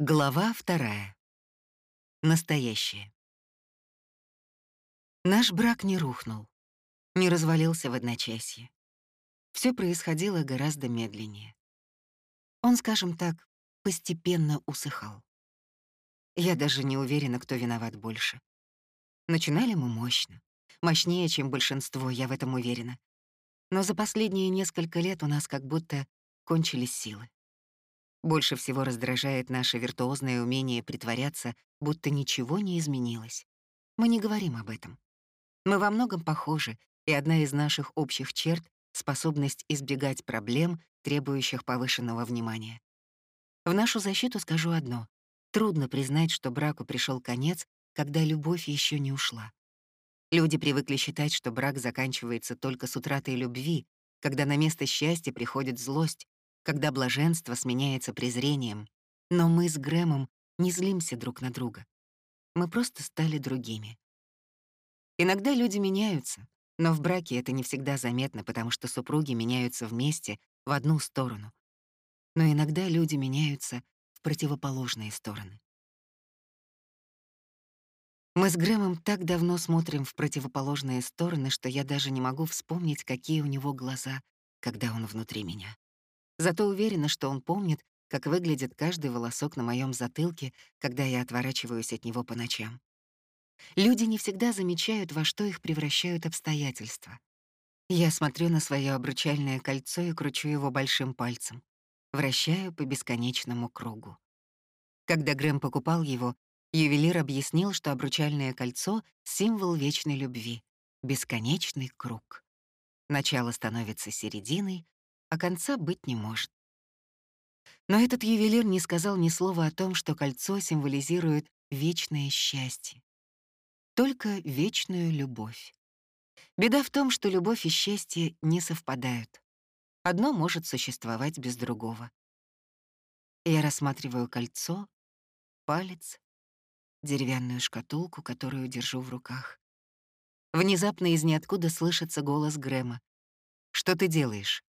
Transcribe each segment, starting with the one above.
Глава вторая. Настоящее. Наш брак не рухнул, не развалился в одночасье. Все происходило гораздо медленнее. Он, скажем так, постепенно усыхал. Я даже не уверена, кто виноват больше. Начинали мы мощно, мощнее, чем большинство, я в этом уверена. Но за последние несколько лет у нас как будто кончились силы. Больше всего раздражает наше виртуозное умение притворяться, будто ничего не изменилось. Мы не говорим об этом. Мы во многом похожи, и одна из наших общих черт — способность избегать проблем, требующих повышенного внимания. В нашу защиту скажу одно. Трудно признать, что браку пришел конец, когда любовь еще не ушла. Люди привыкли считать, что брак заканчивается только с утратой любви, когда на место счастья приходит злость, когда блаженство сменяется презрением. Но мы с Грэмом не злимся друг на друга. Мы просто стали другими. Иногда люди меняются, но в браке это не всегда заметно, потому что супруги меняются вместе в одну сторону. Но иногда люди меняются в противоположные стороны. Мы с Грэмом так давно смотрим в противоположные стороны, что я даже не могу вспомнить, какие у него глаза, когда он внутри меня. Зато уверена, что он помнит, как выглядит каждый волосок на моем затылке, когда я отворачиваюсь от него по ночам. Люди не всегда замечают, во что их превращают обстоятельства. Я смотрю на свое обручальное кольцо и кручу его большим пальцем, вращаю по бесконечному кругу. Когда Грэм покупал его, ювелир объяснил, что обручальное кольцо — символ вечной любви, бесконечный круг. Начало становится серединой, а конца быть не может. Но этот ювелир не сказал ни слова о том, что кольцо символизирует вечное счастье. Только вечную любовь. Беда в том, что любовь и счастье не совпадают. Одно может существовать без другого. Я рассматриваю кольцо, палец, деревянную шкатулку, которую держу в руках. Внезапно из ниоткуда слышится голос Грэма. «Что ты делаешь?»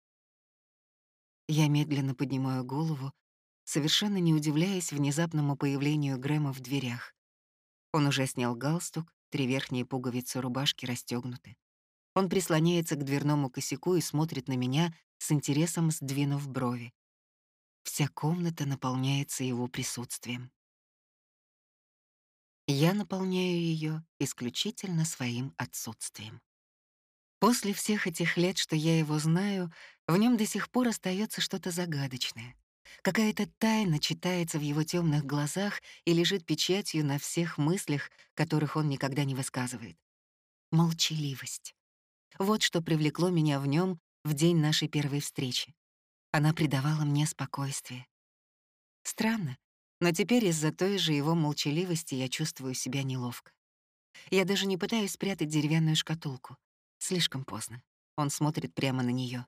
Я медленно поднимаю голову, совершенно не удивляясь внезапному появлению Грэма в дверях. Он уже снял галстук, три верхние пуговицы рубашки расстёгнуты. Он прислоняется к дверному косяку и смотрит на меня с интересом, сдвинув брови. Вся комната наполняется его присутствием. Я наполняю ее исключительно своим отсутствием. После всех этих лет, что я его знаю, в нем до сих пор остается что-то загадочное. Какая-то тайна читается в его темных глазах и лежит печатью на всех мыслях, которых он никогда не высказывает. Молчаливость. Вот что привлекло меня в нем в день нашей первой встречи. Она придавала мне спокойствие. Странно, но теперь из-за той же его молчаливости я чувствую себя неловко. Я даже не пытаюсь спрятать деревянную шкатулку. Слишком поздно. Он смотрит прямо на нее.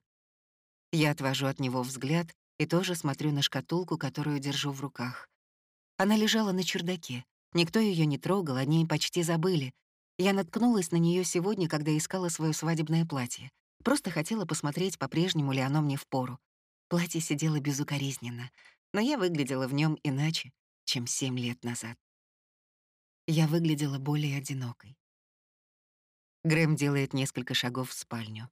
Я отвожу от него взгляд и тоже смотрю на шкатулку, которую держу в руках. Она лежала на чердаке. Никто ее не трогал, о ней почти забыли. Я наткнулась на нее сегодня, когда искала свое свадебное платье. Просто хотела посмотреть, по-прежнему ли оно мне впору. Платье сидело безукоризненно, но я выглядела в нем иначе, чем семь лет назад. Я выглядела более одинокой. Грэм делает несколько шагов в спальню.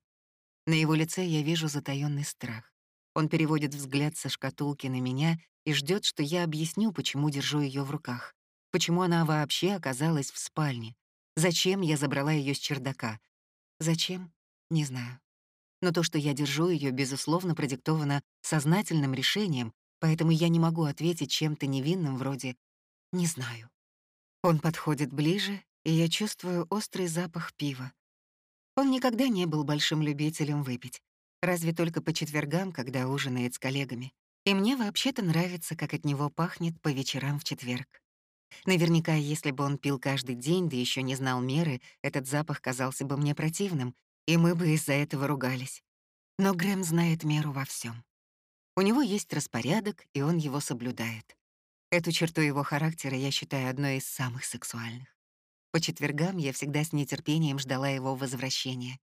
На его лице я вижу затаённый страх. Он переводит взгляд со шкатулки на меня и ждет, что я объясню, почему держу ее в руках, почему она вообще оказалась в спальне, зачем я забрала ее с чердака. Зачем? Не знаю. Но то, что я держу ее, безусловно, продиктовано сознательным решением, поэтому я не могу ответить чем-то невинным вроде «не знаю». Он подходит ближе и я чувствую острый запах пива. Он никогда не был большим любителем выпить, разве только по четвергам, когда ужинает с коллегами. И мне вообще-то нравится, как от него пахнет по вечерам в четверг. Наверняка, если бы он пил каждый день, да еще не знал меры, этот запах казался бы мне противным, и мы бы из-за этого ругались. Но Грэм знает меру во всем. У него есть распорядок, и он его соблюдает. Эту черту его характера я считаю одной из самых сексуальных. По четвергам я всегда с нетерпением ждала его возвращения.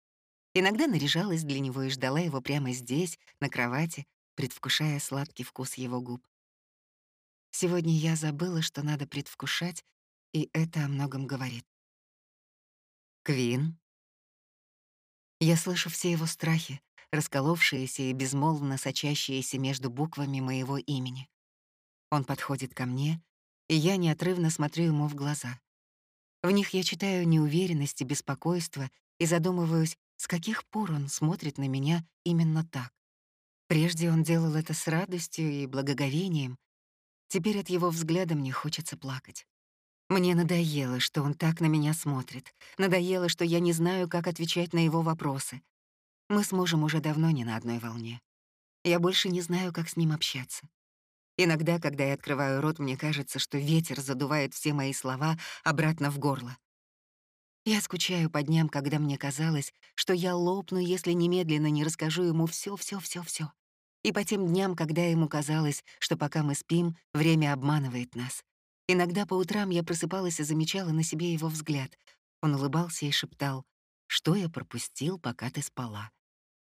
Иногда наряжалась для него и ждала его прямо здесь, на кровати, предвкушая сладкий вкус его губ. Сегодня я забыла, что надо предвкушать, и это о многом говорит. Квин. Я слышу все его страхи, расколовшиеся и безмолвно сочащиеся между буквами моего имени. Он подходит ко мне, и я неотрывно смотрю ему в глаза. В них я читаю неуверенность и беспокойство и задумываюсь, с каких пор он смотрит на меня именно так. Прежде он делал это с радостью и благоговением. Теперь от его взгляда мне хочется плакать. Мне надоело, что он так на меня смотрит. Надоело, что я не знаю, как отвечать на его вопросы. Мы с мужем уже давно не на одной волне. Я больше не знаю, как с ним общаться. Иногда, когда я открываю рот, мне кажется, что ветер задувает все мои слова обратно в горло. Я скучаю по дням, когда мне казалось, что я лопну, если немедленно не расскажу ему все, все, все, все. И по тем дням, когда ему казалось, что пока мы спим, время обманывает нас. Иногда по утрам я просыпалась и замечала на себе его взгляд. Он улыбался и шептал, «Что я пропустил, пока ты спала?»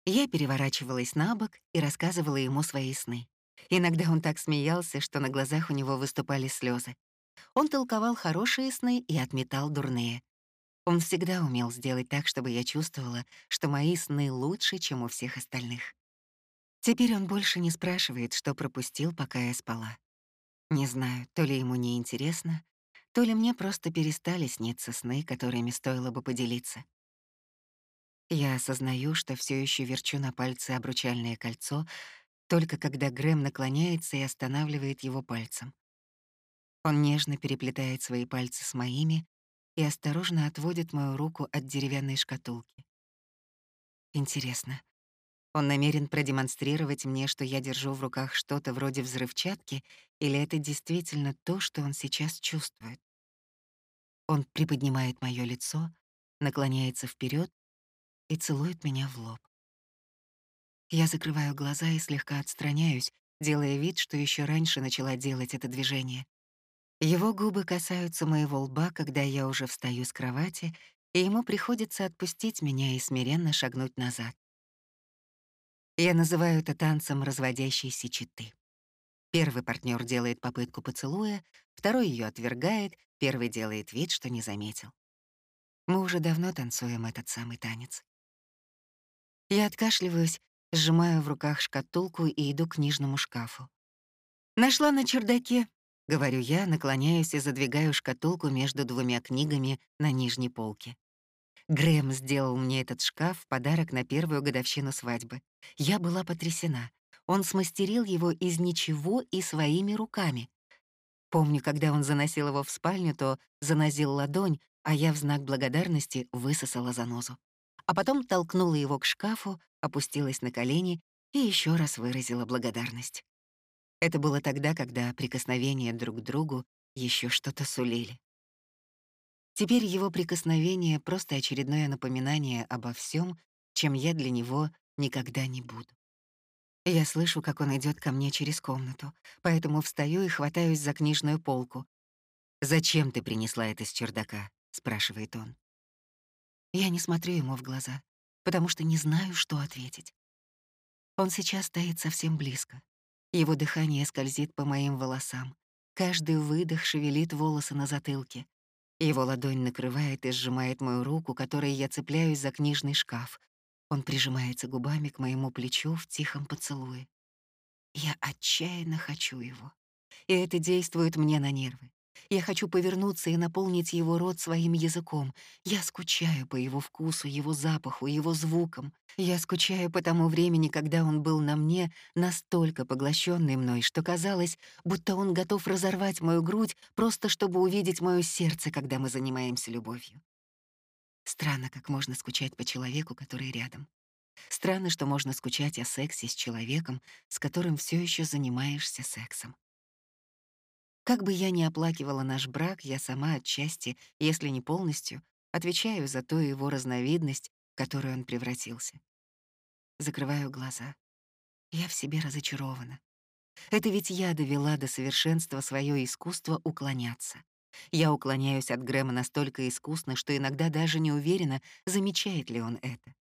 Я переворачивалась на бок и рассказывала ему свои сны. Иногда он так смеялся, что на глазах у него выступали слезы. Он толковал хорошие сны и отметал дурные. Он всегда умел сделать так, чтобы я чувствовала, что мои сны лучше, чем у всех остальных. Теперь он больше не спрашивает, что пропустил, пока я спала. Не знаю, то ли ему не интересно, то ли мне просто перестали сниться сны, которыми стоило бы поделиться. Я осознаю, что все еще верчу на пальце обручальное кольцо, только когда Грэм наклоняется и останавливает его пальцем. Он нежно переплетает свои пальцы с моими и осторожно отводит мою руку от деревянной шкатулки. Интересно, он намерен продемонстрировать мне, что я держу в руках что-то вроде взрывчатки, или это действительно то, что он сейчас чувствует? Он приподнимает моё лицо, наклоняется вперед и целует меня в лоб. Я закрываю глаза и слегка отстраняюсь, делая вид, что еще раньше начала делать это движение. Его губы касаются моего лба, когда я уже встаю с кровати, и ему приходится отпустить меня и смиренно шагнуть назад. Я называю это танцем разводящейся читы. Первый партнер делает попытку поцелуя, второй ее отвергает, первый делает вид, что не заметил. Мы уже давно танцуем этот самый танец. Я откашливаюсь, сжимаю в руках шкатулку и иду к книжному шкафу. «Нашла на чердаке», — говорю я, наклоняюсь и задвигаю шкатулку между двумя книгами на нижней полке. Грэм сделал мне этот шкаф в подарок на первую годовщину свадьбы. Я была потрясена. Он смастерил его из ничего и своими руками. Помню, когда он заносил его в спальню, то занозил ладонь, а я в знак благодарности высосала занозу. А потом толкнула его к шкафу, опустилась на колени и еще раз выразила благодарность. Это было тогда, когда прикосновения друг к другу еще что-то сулили. Теперь его прикосновение — просто очередное напоминание обо всем, чем я для него никогда не буду. Я слышу, как он идет ко мне через комнату, поэтому встаю и хватаюсь за книжную полку. «Зачем ты принесла это с чердака?» — спрашивает он. Я не смотрю ему в глаза, потому что не знаю, что ответить. Он сейчас стоит совсем близко. Его дыхание скользит по моим волосам. Каждый выдох шевелит волосы на затылке. Его ладонь накрывает и сжимает мою руку, которой я цепляюсь за книжный шкаф. Он прижимается губами к моему плечу в тихом поцелуе. Я отчаянно хочу его. И это действует мне на нервы. Я хочу повернуться и наполнить его рот своим языком. Я скучаю по его вкусу, его запаху, его звукам. Я скучаю по тому времени, когда он был на мне настолько поглощенный мной, что казалось, будто он готов разорвать мою грудь, просто чтобы увидеть мое сердце, когда мы занимаемся любовью. Странно, как можно скучать по человеку, который рядом. Странно, что можно скучать о сексе с человеком, с которым все еще занимаешься сексом. Как бы я ни оплакивала наш брак, я сама отчасти, если не полностью, отвечаю за ту его разновидность, в которую он превратился. Закрываю глаза. Я в себе разочарована. Это ведь я довела до совершенства свое искусство уклоняться. Я уклоняюсь от Грэма настолько искусно, что иногда даже не уверена, замечает ли он это.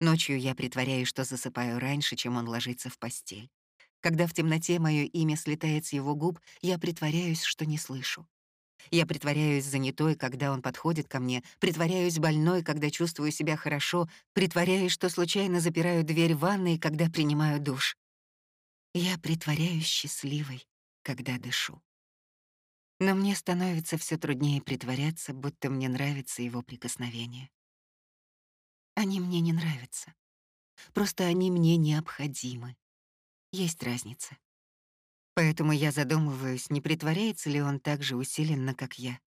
Ночью я притворяюсь, что засыпаю раньше, чем он ложится в постель. Когда в темноте мое имя слетает с его губ, я притворяюсь, что не слышу. Я притворяюсь занятой, когда он подходит ко мне, притворяюсь больной, когда чувствую себя хорошо, притворяюсь, что случайно запираю дверь ванной, когда принимаю душ. Я притворяюсь счастливой, когда дышу. Но мне становится все труднее притворяться, будто мне нравится его прикосновение. Они мне не нравятся. Просто они мне необходимы. Есть разница. Поэтому я задумываюсь, не притворяется ли он так же усиленно, как я.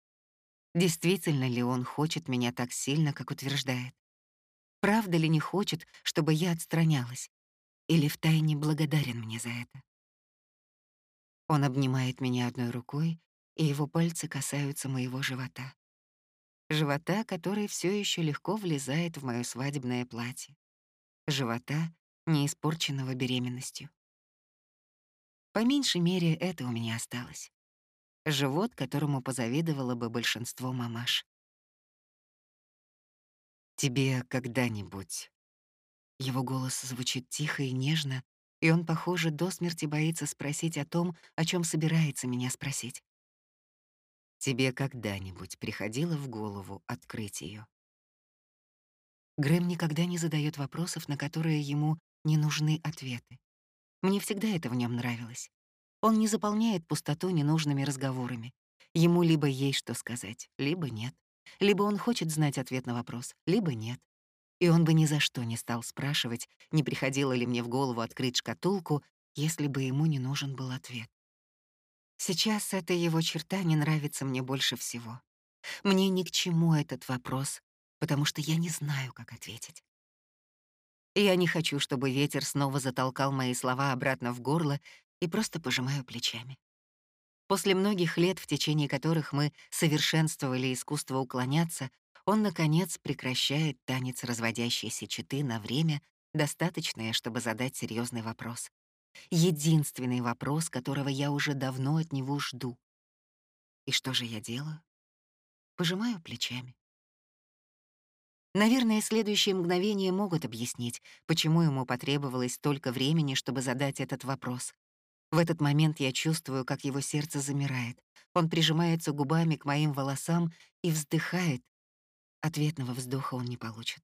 Действительно ли он хочет меня так сильно, как утверждает? Правда ли не хочет, чтобы я отстранялась? Или втайне благодарен мне за это? Он обнимает меня одной рукой, и его пальцы касаются моего живота. Живота, который все еще легко влезает в моё свадебное платье. Живота, не испорченного беременностью. По меньшей мере, это у меня осталось. Живот, которому позавидовало бы большинство мамаш. «Тебе когда-нибудь...» Его голос звучит тихо и нежно, и он, похоже, до смерти боится спросить о том, о чем собирается меня спросить. «Тебе когда-нибудь приходило в голову открыть ее? Грэм никогда не задает вопросов, на которые ему не нужны ответы. Мне всегда это в нем нравилось. Он не заполняет пустоту ненужными разговорами. Ему либо есть что сказать, либо нет. Либо он хочет знать ответ на вопрос, либо нет. И он бы ни за что не стал спрашивать, не приходило ли мне в голову открыть шкатулку, если бы ему не нужен был ответ. Сейчас эта его черта не нравится мне больше всего. Мне ни к чему этот вопрос, потому что я не знаю, как ответить. Я не хочу, чтобы ветер снова затолкал мои слова обратно в горло и просто пожимаю плечами. После многих лет, в течение которых мы совершенствовали искусство уклоняться, он, наконец, прекращает танец разводящейся четы на время, достаточное, чтобы задать серьезный вопрос. Единственный вопрос, которого я уже давно от него жду. И что же я делаю? Пожимаю плечами. Наверное, следующие мгновения могут объяснить, почему ему потребовалось столько времени, чтобы задать этот вопрос. В этот момент я чувствую, как его сердце замирает. Он прижимается губами к моим волосам и вздыхает. Ответного вздоха он не получит.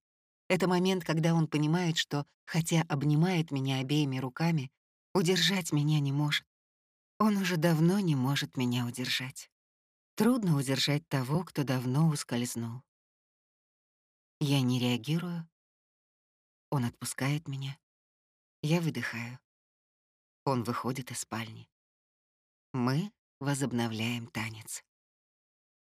Это момент, когда он понимает, что, хотя обнимает меня обеими руками, удержать меня не может. Он уже давно не может меня удержать. Трудно удержать того, кто давно ускользнул. Я не реагирую. Он отпускает меня. Я выдыхаю. Он выходит из спальни. Мы возобновляем танец.